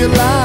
your lá.